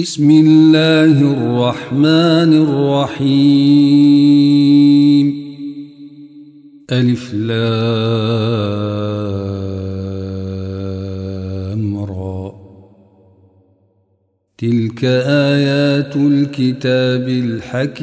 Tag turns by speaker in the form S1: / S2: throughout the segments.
S1: بسم الله الرحمن الرحيم. ألف لام را. تلك آيات الكتاب الحكيم.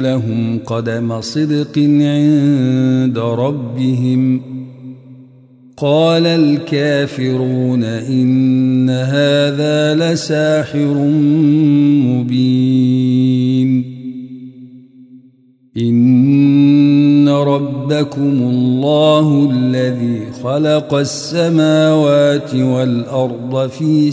S1: لهم قدم صدق عند ربهم. قال الكافرون إن هذا لساحر مبين. إن ربكم الله الذي خلق السماوات والأرض في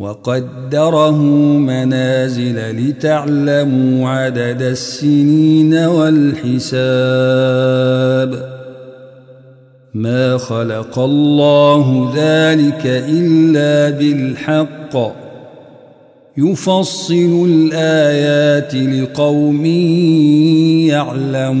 S1: وقدره منازل لتعلموا عدد السنين والحساب. ما خلق الله ذلك إلا بالحق. يفصل الآيات لقوم يعلمون.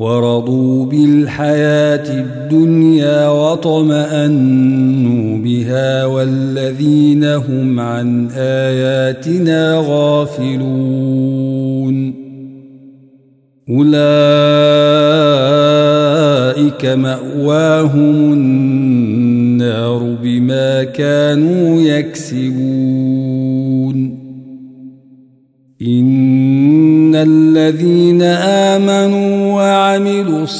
S1: ورضوا بالحياة الدنيا وطمأنوا بها والذين هم عن آياتنا غافلون. أولئك مأواهم النار بما كانوا يكسبون. إن الذين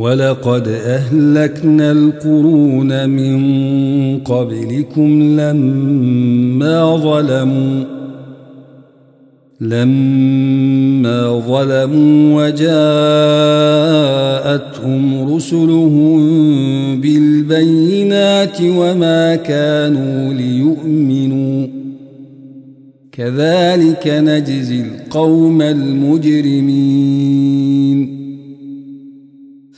S1: ولقد أهلكنا القرون من قبلكم لما ظلموا لما ظلموا وجاءتهم رسلهم بالبينات وما كانوا ليؤمنوا كذلك نجزي القوم المجرمين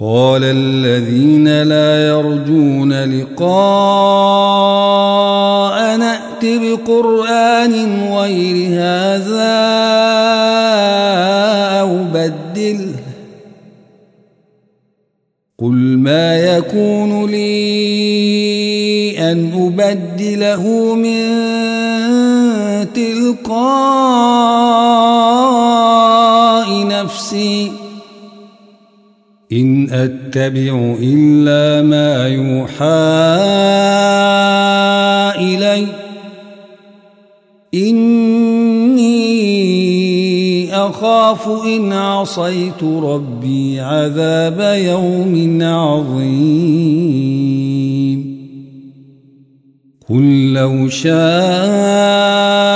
S1: قال الذين لا يرجون لقاء نأت بقرآن غير هذا أو بدله. قل ما يكون لي أن أبدله من تلقاء نفسي إن أتبع إلا ما يوحى إلي. إني أخاف إن عصيت ربي عذاب يوم عظيم. قل لو شاء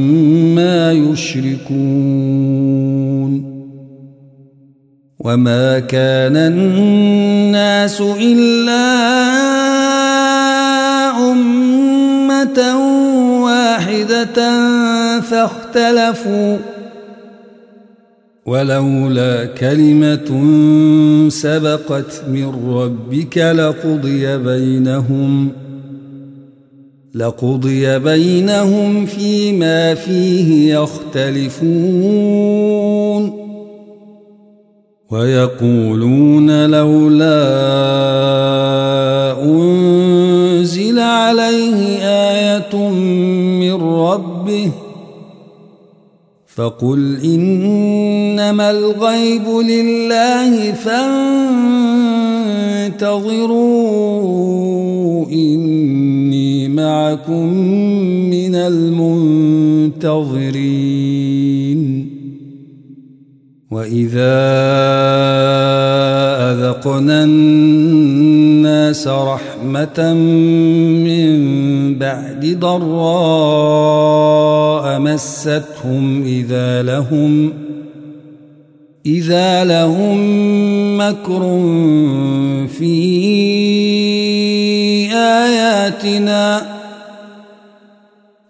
S1: يشركون. وما كان الناس إلا أمة واحدة فاختلفوا. ولولا كلمة سبقت من ربك لقضي بينهم ۖ لقضي بينهم فيما فيه يختلفون. ويقولون لولا أنزل من ربه فقل إنما الغيب لله فانتظروا إني معكم من المنتظرين. وإذا أذقنا الناس رحمة من بعد ضراء مستهم إذا لهم إذا لهم مكر في آياتنا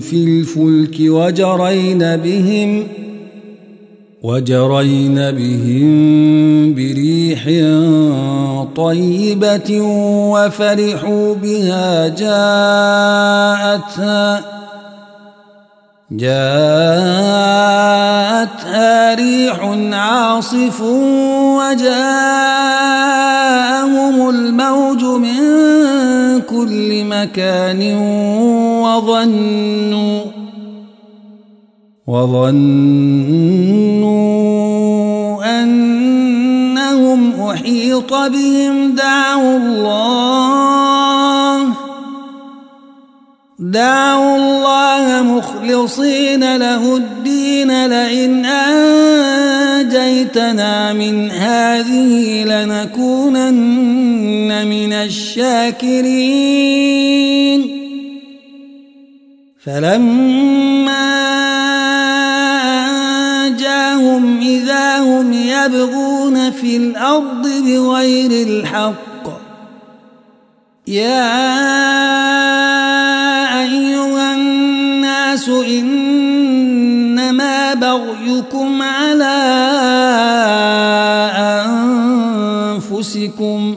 S1: في الفلك وجرين بهم ۖ وجرين بهم بريح طيبة وفرحوا بها جاءتها جاءتها ريح عاصف وجاءهم الموج كل مكان وظنوا وظنوا أنهم أحيط بهم دعوا الله دعوا الله مخلصين له الدين لئن أنجيتنا من هذه لنكونن من الشاكرين. فلما يبغون في الأرض بغير الحق. يا أيها الناس إنما بغيكم على أنفسكم.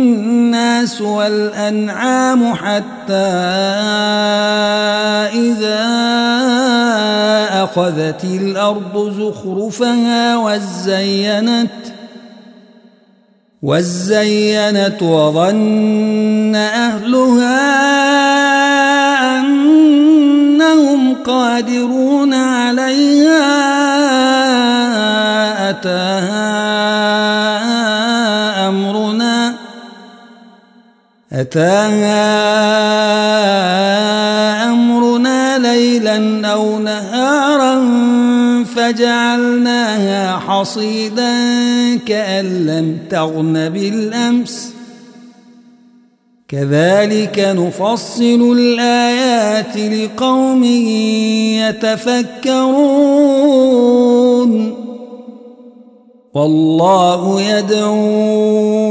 S1: الناس والأنعام حتى إذا أخذت الأرض زخرفها وزينت وزينت وظن أهلها أنهم قادرون أتاها أمرنا ليلا أو نهارا فجعلناها حصيدا كأن لم تغن بالأمس. كذلك نفصل الآيات لقوم يتفكرون. والله يدعو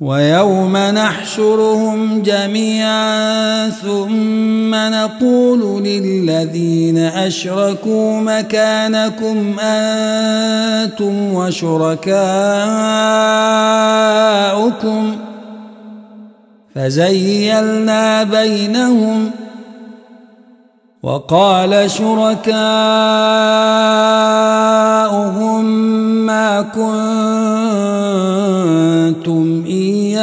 S1: ويوم نحشرهم جميعا ثم نقول للذين أشركوا مكانكم أنتم وشركاؤكم ۖ فزيلنا بينهم وقال شركاؤهم ما كنتم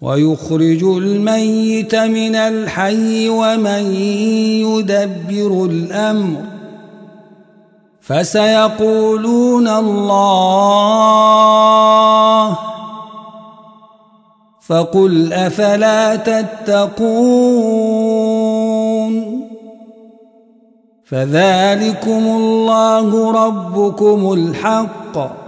S1: ويخرج الميت من الحي ومن يدبر الأمر. فسيقولون الله. فقل أفلا تتقون. فذلكم الله ربكم الحق.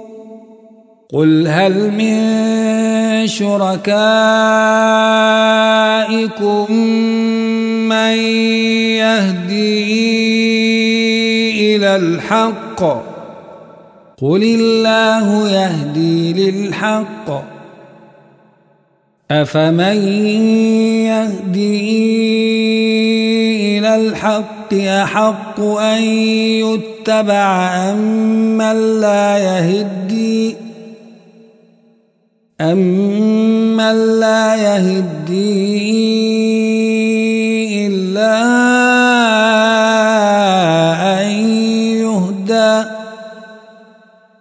S1: قل هل من شركائكم من يهدي إلى الحق قل الله يهدي للحق أفمن يهدي إلى الحق أحق أن يتبع أمن لا يهدي أمن لا يهدي إلا أن يهدى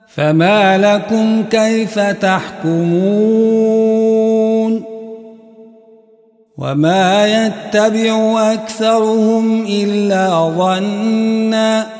S1: فما لكم كيف تحكمون وما يتبع أكثرهم إلا ظنا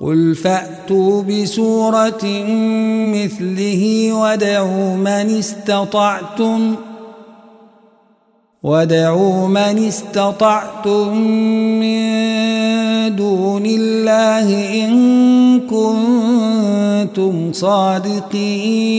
S1: قل فأتوا بسورة مثله ودعوا من استطعتم ودعوا من استطعتم من دون الله إن كنتم صادقين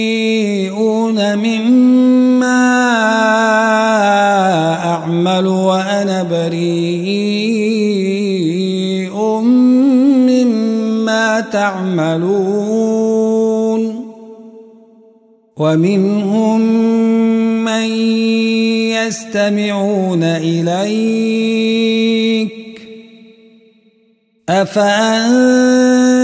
S1: مما أعمل وأنا بريء مما تعملون. ومنهم من يستمعون إليك. أفأنت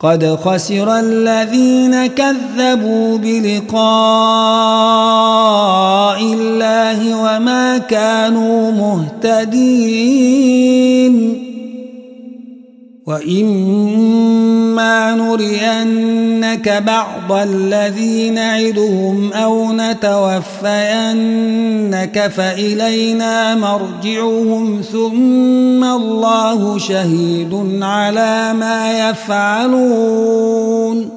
S1: قد خسر الذين كذبوا بلقاء الله وما كانوا مهتدين. وإما نرينك بعض الذي نعدهم أو نتوفينك فإلينا مرجعهم ثم الله شهيد على ما يفعلون.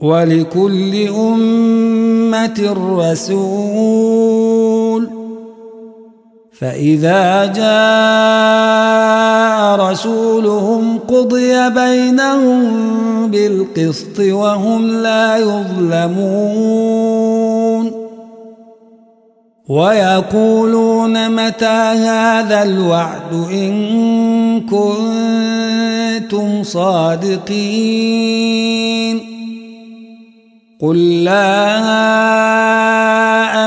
S1: ولكل أمة رسول. فإذا جاء رسولهم قضي بينهم بالقسط وهم لا يظلمون. ويقولون متى هذا الوعد إن كنتم صادقين. قل لا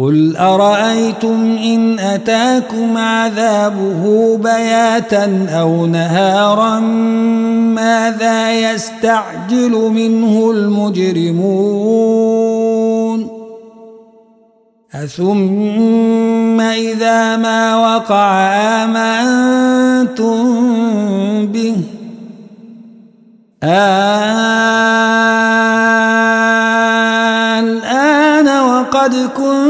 S1: قل أرأيتم إن أتاكم عذابه بياتا أو نهارا ماذا يستعجل منه المجرمون أثم إذا ما وقع آمنتم به الآن وقد كنتم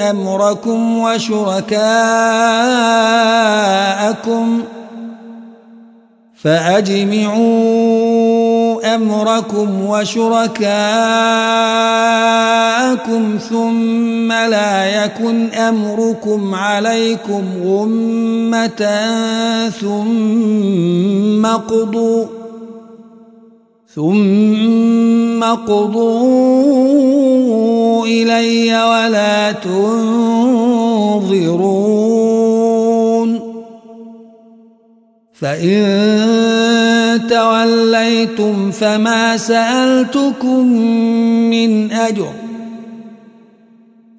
S1: أمركم وشركاءكم فأجمعوا أمركم وشركاءكم ثم لا يكن أمركم عليكم غمة ثم قضوا ثم قضوا إلي ولا تنظرون. فإن توليتم فما سألتكم من أجر.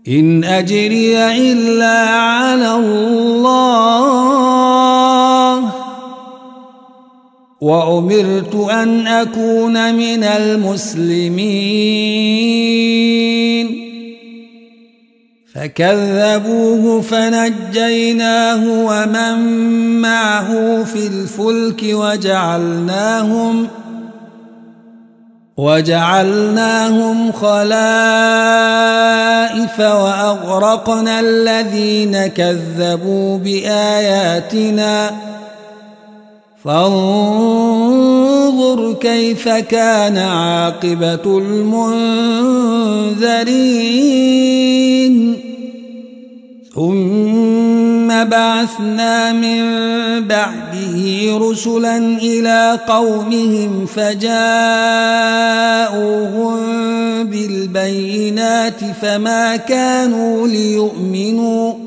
S1: إن أجري إلا على الله. وأمرت أن أكون من المسلمين. فكذبوه فنجيناه ومن معه في الفلك وجعلناهم وجعلناهم خلائف وأغرقنا الذين كذبوا بآياتنا. فانظر كيف كان عاقبة المنذرين. ثم بعثنا من بعده رسلا إلى قومهم فجاءوهم بالبينات فما كانوا ليؤمنوا.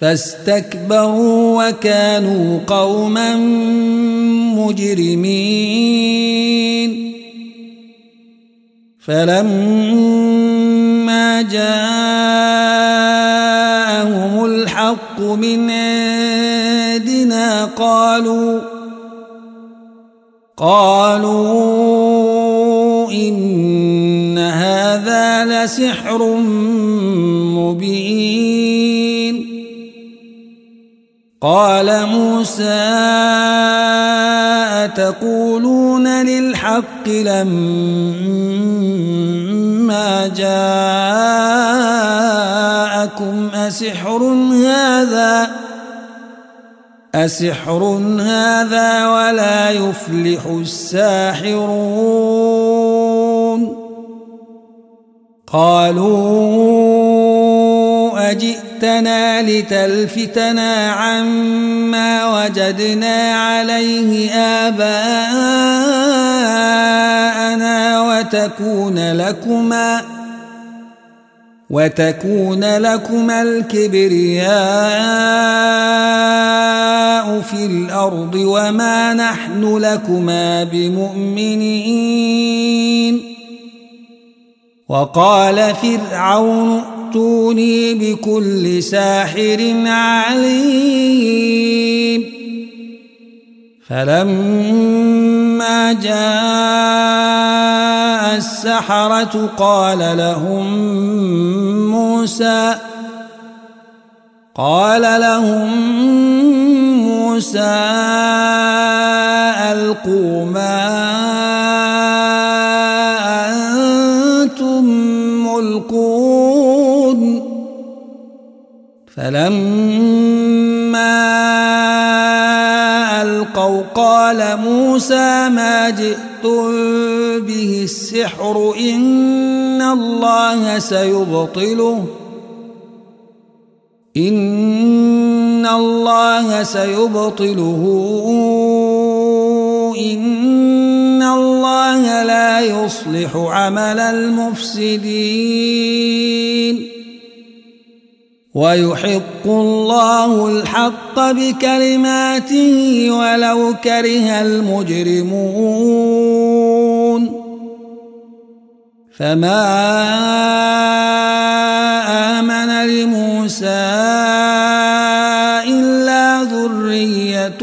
S1: فاستكبروا وكانوا قوما مجرمين. فلما جاءهم الحق من عندنا قالوا قالوا إن هذا لسحر مبين. قال موسى أتقولون للحق لما جاءكم أسحر هذا أسحر هذا ولا يفلح الساحرون قالوا أجئتنا لتلفتنا عما وجدنا عليه آباءنا وتكون لكما وتكون لكما الكبرياء في الأرض وما نحن لكما بمؤمنين وقال فرعون ائتوني بكل ساحر عليم. فلما جاء السحرة قال لهم موسى قال لهم موسى ألقوا ما ملقون فلما ألقوا قال موسى ما جئتم به السحر إن الله سيبطله. إن الله سيبطله. إن الله لا يصلح عمل المفسدين. ويحق الله الحق بكلماته ولو كره المجرمون. فما آمن لموسى إلا ذرية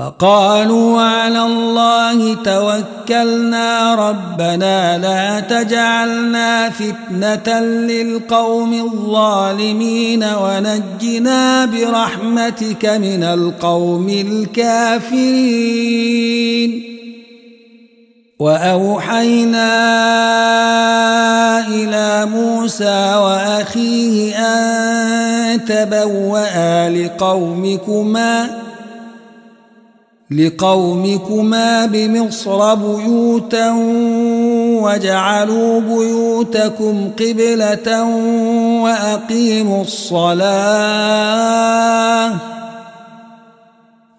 S1: فقالوا على الله توكلنا ربنا لا تجعلنا فتنة للقوم الظالمين ونجنا برحمتك من القوم الكافرين. وأوحينا إلى موسى وأخيه أن تبوأ لقومكما لقومكما بمصر بيوتا وجعلوا بيوتكم قبلة وأقيموا الصلاة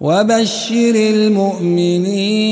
S1: وبشر المؤمنين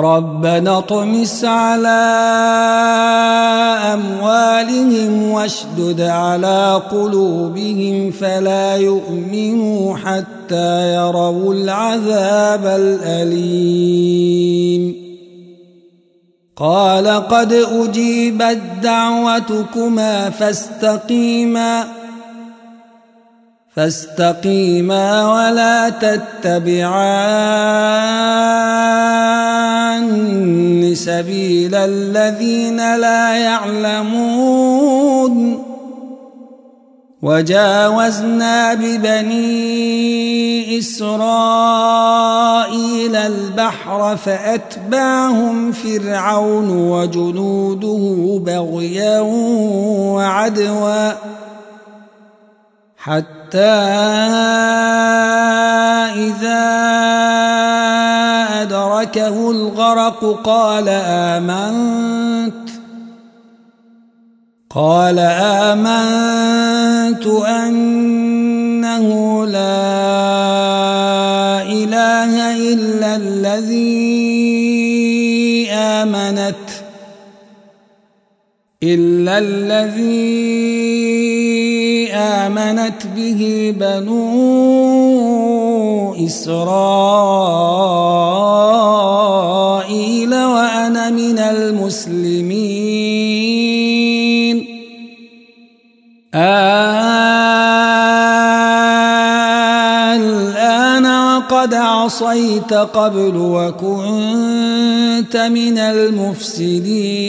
S1: ربنا اطمس على أموالهم واشدد على قلوبهم فلا يؤمنوا حتى يروا العذاب الأليم. قال قد أجيبت دعوتكما فاستقيما فاستقيما ولا تتبعان سبيل الذين لا يعلمون. وجاوزنا ببني إسرائيل البحر فأتبعهم فرعون وجنوده بغيا وعدوا حتى إذا أدركه الغرق قال آمنت. قال آمنت أنه لا إله إلا الذي آمنت إلا الذي آمنت به بنو إسرائيل وأنا من المسلمين. الآن وقد عصيت قبل وكنت من المفسدين.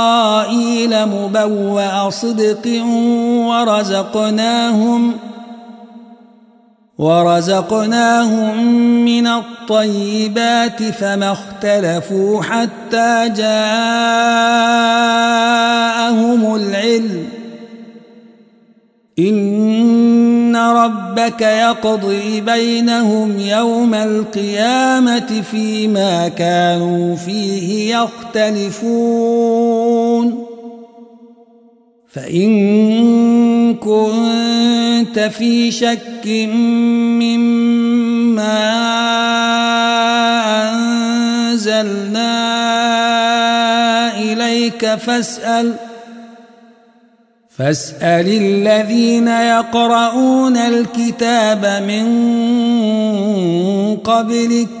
S1: مبوأ صدق ورزقناهم ورزقناهم من الطيبات فما اختلفوا حتى جاءهم العلم. إن ربك يقضي بينهم يوم القيامة فيما كانوا فيه يختلفون. فإن كنت في شك مما أنزلنا إليك فاسأل فاسأل الذين يقرؤون الكتاب من قبلك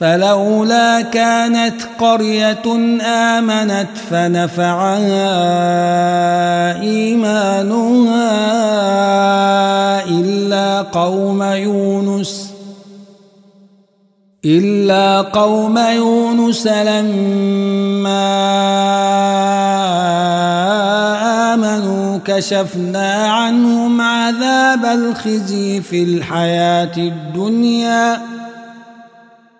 S1: فلولا كانت قرية آمنت فنفعها إيمانها إلا قوم يونس إلا قوم يونس لما آمنوا كشفنا عنهم عذاب الخزي في الحياة الدنيا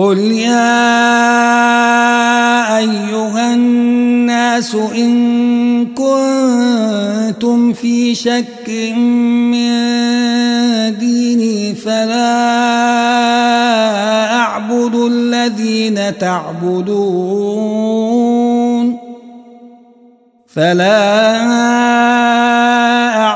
S1: قل يا أيها الناس إن كنتم في شك من ديني فلا أعبد الذين تعبدون فلا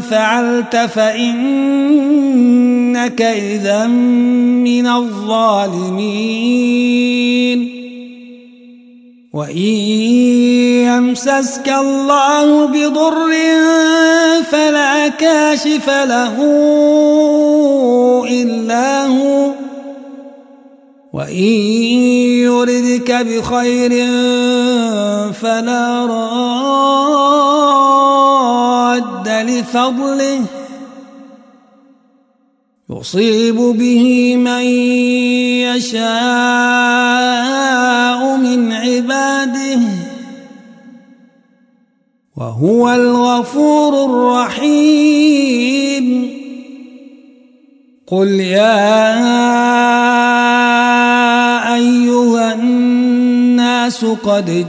S1: فعلت فإنك إذا من الظالمين. وإن يمسسك الله بضر فلا كاشف له إلا هو. وإن يردك بخير فلا راد لفضله يصيب به من يشاء من عباده وهو الغفور الرحيم. قل يا أيها الناس قد